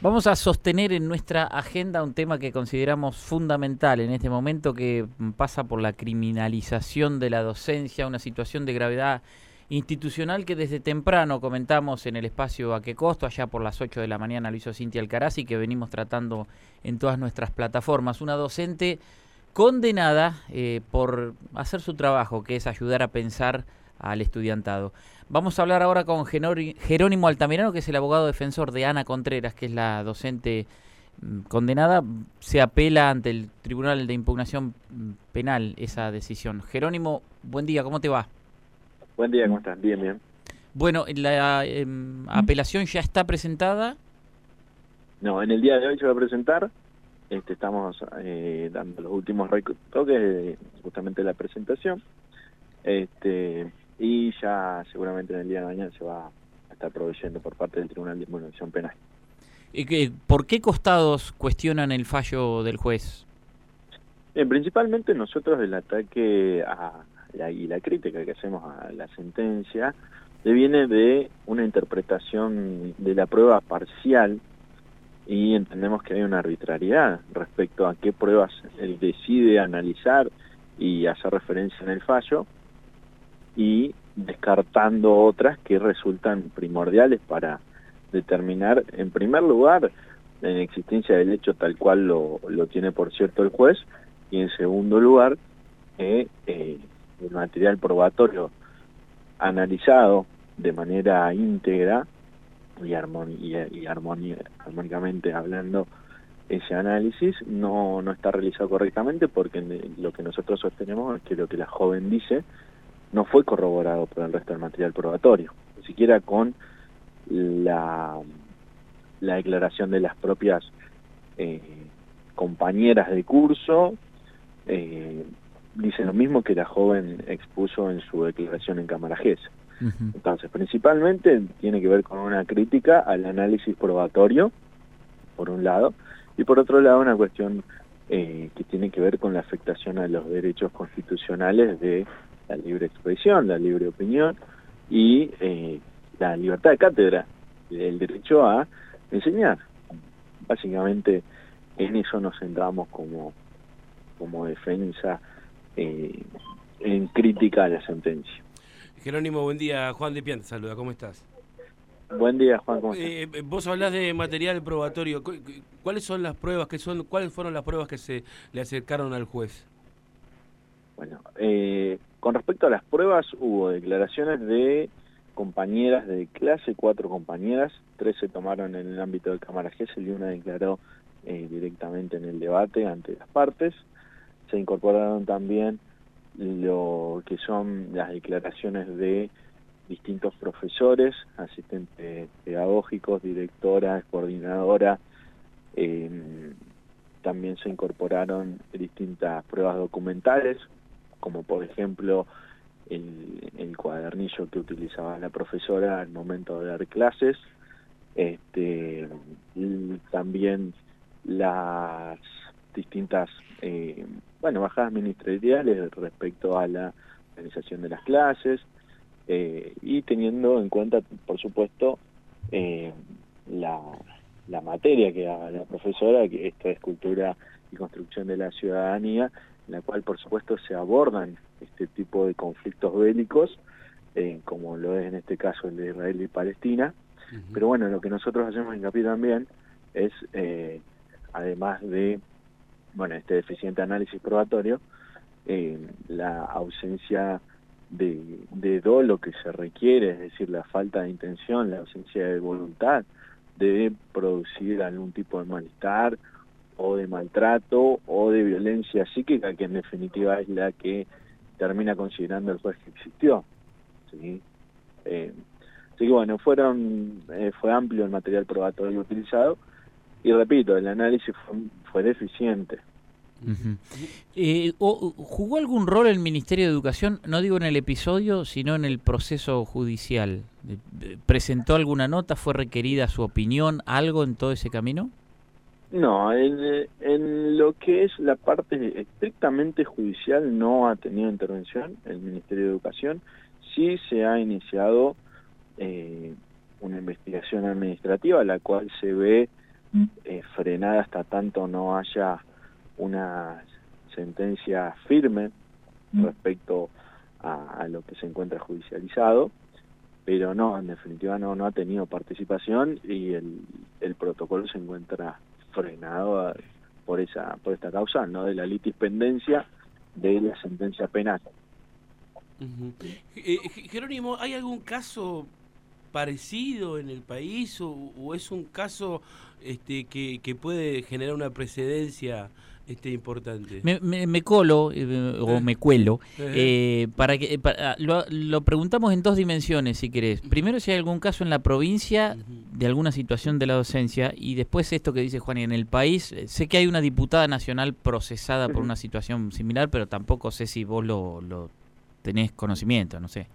Vamos a sostener en nuestra agenda un tema que consideramos fundamental en este momento que pasa por la criminalización de la docencia, una situación de gravedad institucional que desde temprano comentamos en el espacio a qué costo, allá por las 8 de la mañana lo hizo Cintia Alcaraz y que venimos tratando en todas nuestras plataformas. Una docente condenada eh, por hacer su trabajo, que es ayudar a pensar al estudiantado. Vamos a hablar ahora con Jerónimo Altamirano, que es el abogado defensor de Ana Contreras, que es la docente mm, condenada. Se apela ante el Tribunal de Impugnación mm, Penal esa decisión. Jerónimo, buen día, ¿cómo te va? Buen día, ¿cómo estás? Bien, bien. Bueno, ¿la em, apelación ya está presentada? No, en el día de hoy se va a presentar. Este, estamos eh, dando los últimos toques de justamente la presentación. Este, y ya seguramente en el día de mañana se va a estar proveyendo por parte del Tribunal de Impugnación Penal. ¿Y ¿Por qué costados cuestionan el fallo del juez? principalmente nosotros el ataque a, y la crítica que hacemos a la sentencia viene de una interpretación de la prueba parcial y entendemos que hay una arbitrariedad respecto a qué pruebas él decide analizar y hacer referencia en el fallo y descartando otras que resultan primordiales para determinar, en primer lugar, la existencia del hecho tal cual lo, lo tiene por cierto el juez, y en segundo lugar, eh, el material probatorio analizado de manera íntegra y, y, armónicamente hablando ese análisis no, no está realizado correctamente porque lo que nosotros sostenemos es que lo que la joven dice no fue corroborado por el resto del material probatorio, ni siquiera con la, la declaración de las propias eh, compañeras de curso, eh, dice lo mismo que la joven expuso en su declaración en Cámara GES. Entonces, principalmente tiene que ver con una crítica al análisis probatorio, por un lado, y por otro lado una cuestión eh, que tiene que ver con la afectación a los derechos constitucionales de la libre expresión, la libre opinión y eh, la libertad de cátedra, el derecho a enseñar. Básicamente en eso nos centramos como, como defensa eh, en crítica a la sentencia. Jerónimo, buen día. Juan de Pianta, saluda, ¿cómo estás? Buen día, Juan. ¿cómo eh, vos hablás de material probatorio. ¿Cuáles son las pruebas que son? ¿Cuáles fueron las pruebas que se le acercaron al juez? Bueno, eh, con respecto a las pruebas, hubo declaraciones de compañeras de clase, cuatro compañeras, tres se tomaron en el ámbito de Cámara Gesell y una declaró eh, directamente en el debate ante las partes. Se incorporaron también lo que son las declaraciones de distintos profesores, asistentes pedagógicos, directoras, coordinadora. Eh, también se incorporaron distintas pruebas documentales, como por ejemplo el, cuadernillo que utilizaba la profesora al momento de dar clases, este, también las distintas eh, bueno bajadas ministeriales respecto a la organización de las clases eh, y teniendo en cuenta por supuesto eh, la, la materia que da la profesora que esto es cultura y construcción de la ciudadanía en la cual por supuesto se abordan este tipo de conflictos bélicos, eh, como lo es en este caso el de Israel y Palestina. Pero bueno, lo que nosotros hacemos hincapié también es, eh, además de bueno este deficiente análisis probatorio, eh, la ausencia de, de dolo que se requiere, es decir, la falta de intención, la ausencia de voluntad de producir algún tipo de malestar o de maltrato o de violencia psíquica, que en definitiva es la que termina considerando el juez que existió. ¿sí? Eh, así que bueno, fueron, eh, fue amplio el material probatorio utilizado y repito, el análisis fue, deficiente. Eh, ¿Jugó algún rol el Ministerio de Educación, no digo en el episodio, sino en el proceso judicial? ¿Presentó alguna nota? ¿Fue requerida su opinión? ¿Algo en todo ese camino? No, en, lo que es la parte estrictamente judicial no ha tenido intervención el Ministerio de Educación. Sí se ha iniciado eh, una investigación administrativa, la cual se ve eh, frenada hasta tanto no haya una sentencia firme respecto a, lo que se encuentra judicializado, pero no, en definitiva no, no ha tenido participación y el, el protocolo se encuentra frenado por esa por esta causa, no de la litispendencia de la sentencia penal. Eh, Jerónimo, ¿hay algún caso parecido en el país o, es un caso este, que, que, puede generar una precedencia este, importante? Me, me, colo eh, o me cuelo eh, para que ah, lo, preguntamos en dos dimensiones si querés. Primero si hay algún caso en la provincia de alguna situación de la docencia y después esto que dice Juan y en el país. Sé que hay una diputada nacional procesada por una situación similar, pero tampoco sé si vos lo, lo tenés conocimiento, no sé.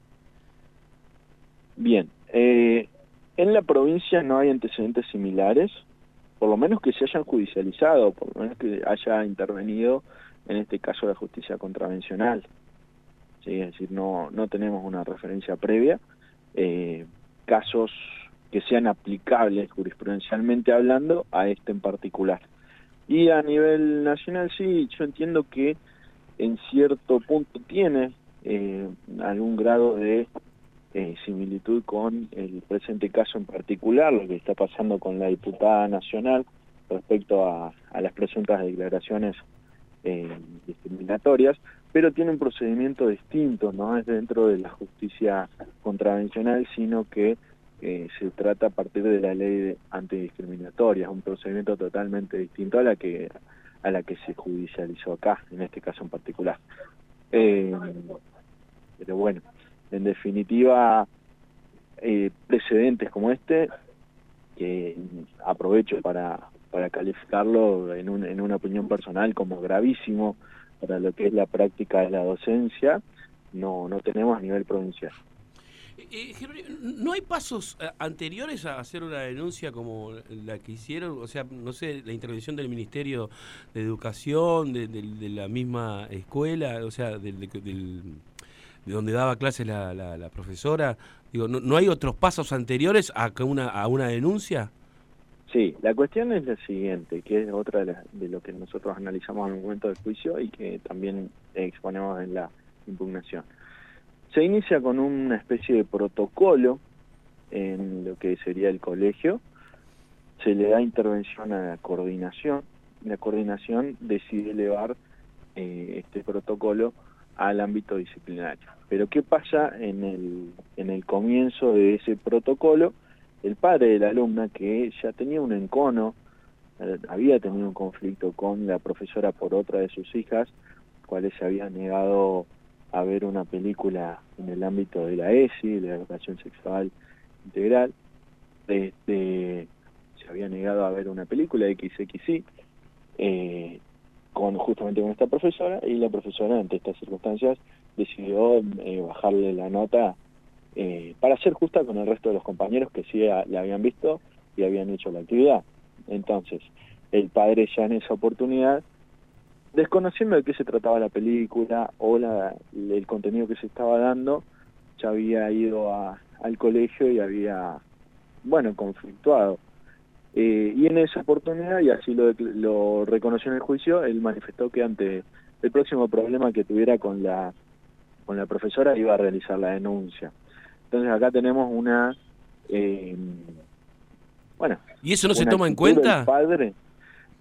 Bien, eh, en la provincia no hay antecedentes similares, por lo menos que se hayan judicializado, por lo menos que haya intervenido en este caso la justicia contravencional. ¿sí? Es decir, no, no tenemos una referencia previa. Eh, casos que sean aplicables jurisprudencialmente hablando a este en particular. Y a nivel nacional sí, yo entiendo que en cierto punto tiene eh, algún grado de eh, similitud con el presente caso en particular, lo que está pasando con la diputada nacional respecto a, las presuntas declaraciones eh, discriminatorias, pero tiene un procedimiento distinto, no es dentro de la justicia contravencional, sino que se trata a partir de la ley antidiscriminatoria, es un procedimiento totalmente distinto a la que a la que se judicializó acá, en este caso en particular. Eh, pero bueno, en definitiva, eh, precedentes como este, que aprovecho para, para calificarlo en, un, en una opinión personal como gravísimo para lo que es la práctica de la docencia, no, no tenemos a nivel provincial. Eh, ¿No hay pasos eh, anteriores a hacer una denuncia como la que hicieron? O sea, no sé, la intervención del Ministerio de Educación, de, la misma escuela, o sea, de donde daba clases la, la, profesora? Digo, ¿no, ¿no, hay otros pasos anteriores a, una, a una denuncia? Sí, la cuestión es la siguiente, que es otra de, de lo que nosotros analizamos en el momento del juicio y que también exponemos en la impugnación. Se inicia con una especie de protocolo en lo que sería el colegio, se le da intervención a la coordinación, la coordinación decide elevar eh, este protocolo al ámbito disciplinario. Pero ¿qué pasa en el, en el comienzo de ese protocolo? El padre de la alumna, que ya tenía un encono, eh, había tenido un conflicto con la profesora por otra de sus hijas, cuales se había negado a ver una película en el ámbito de la ESI, de la educación sexual integral, este, se había negado a ver una película XXI, eh, con justamente con esta profesora y la profesora ante estas circunstancias decidió eh, bajarle la nota eh, para ser justa con el resto de los compañeros que sí le habían visto y habían hecho la actividad. Entonces, el padre ya en esa oportunidad, desconociendo de qué se trataba la película o la, el contenido que se estaba dando, ya había ido a, al colegio y había, bueno, conflictuado eh, y en esa oportunidad, y así lo, lo reconoció en el juicio, él manifestó que ante el próximo problema que tuviera con la, con la profesora iba a realizar la denuncia. Entonces acá tenemos una... Eh, bueno. ¿Y eso no se toma en cuenta? Padre.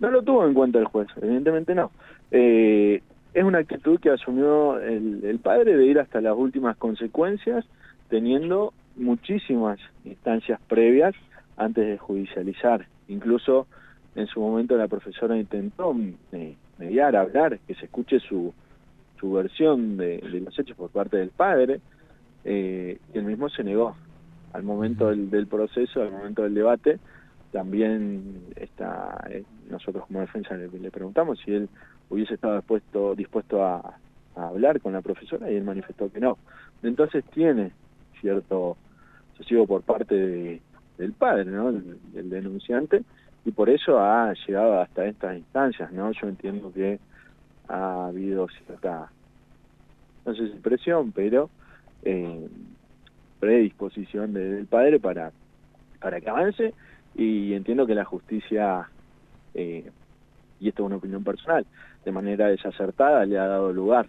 No lo tuvo en cuenta el juez, evidentemente no. Eh, es una actitud que asumió el, el padre de ir hasta las últimas consecuencias, teniendo muchísimas instancias previas antes de judicializar. Incluso en su momento la profesora intentó eh, mediar, hablar, que se escuche su, su versión de, los hechos por parte del padre, eh, y el mismo se negó. Al momento del, proceso, al momento del debate, también está, eh, nosotros como defensa le, preguntamos si él hubiese estado dispuesto, dispuesto a, hablar con la profesora y él manifestó que no. Entonces tiene cierto sosiego por parte de, del padre, ¿no? El, denunciante, y por eso ha llegado hasta estas instancias, ¿no? Yo entiendo que ha habido cierta, no sé si presión, pero eh, predisposición del padre para, para que avance, y entiendo que la justicia, eh, y esto es una opinión personal, de manera desacertada le ha dado lugar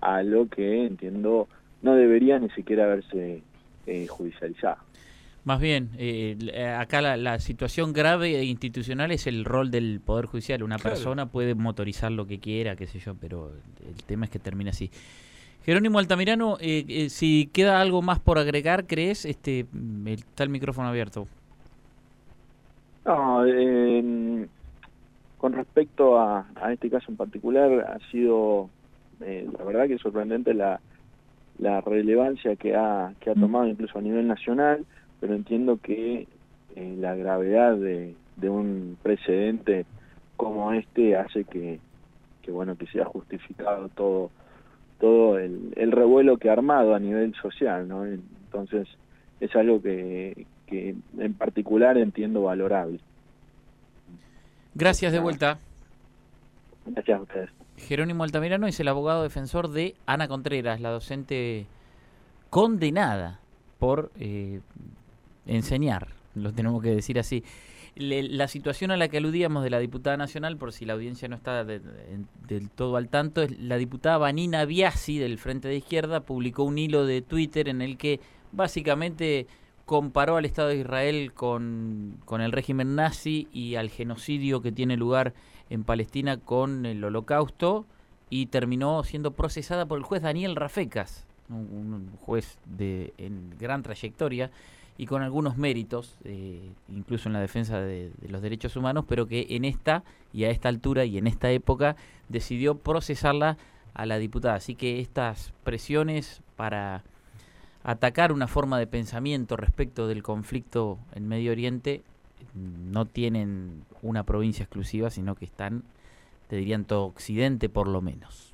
a lo que entiendo no debería ni siquiera haberse eh, judicializado. Más bien, eh, acá la, situación grave e institucional es el rol del Poder Judicial. Una persona puede motorizar lo que quiera, qué sé yo, pero el tema es que termina así. Jerónimo Altamirano, eh, eh, si queda algo más por agregar, ¿crees? Este, está el micrófono abierto. No, con respecto a, este caso en particular, ha sido, eh, la verdad que sorprendente la, la relevancia que ha, que ha mm. tomado incluso a nivel nacional, pero entiendo que la gravedad de, de un precedente como este hace que, que bueno que sea justificado todo todo el, el, revuelo que ha armado a nivel social, ¿no? Entonces es algo que, que particular entiendo valorable. Gracias de vuelta. Gracias a ustedes. Jerónimo Altamirano es el abogado defensor de Ana Contreras, la docente condenada por eh, enseñar, lo tenemos que decir así la situación a la que aludíamos de la diputada nacional, por si la audiencia no está del todo al tanto, es la diputada Vanina Biasi del Frente de Izquierda publicó un hilo de Twitter en el que básicamente comparó al Estado de Israel con, con el régimen nazi y al genocidio que tiene lugar en Palestina con el holocausto y terminó siendo procesada por el juez Daniel Rafecas, un, juez de en gran trayectoria y con algunos méritos, eh, incluso en la defensa de, los derechos humanos, pero que en esta y a esta altura y en esta época decidió procesarla a la diputada. Así que estas presiones para atacar una forma de pensamiento respecto del conflicto en Medio Oriente no tienen una provincia exclusiva, sino que están, te dirían, todo Occidente por lo menos.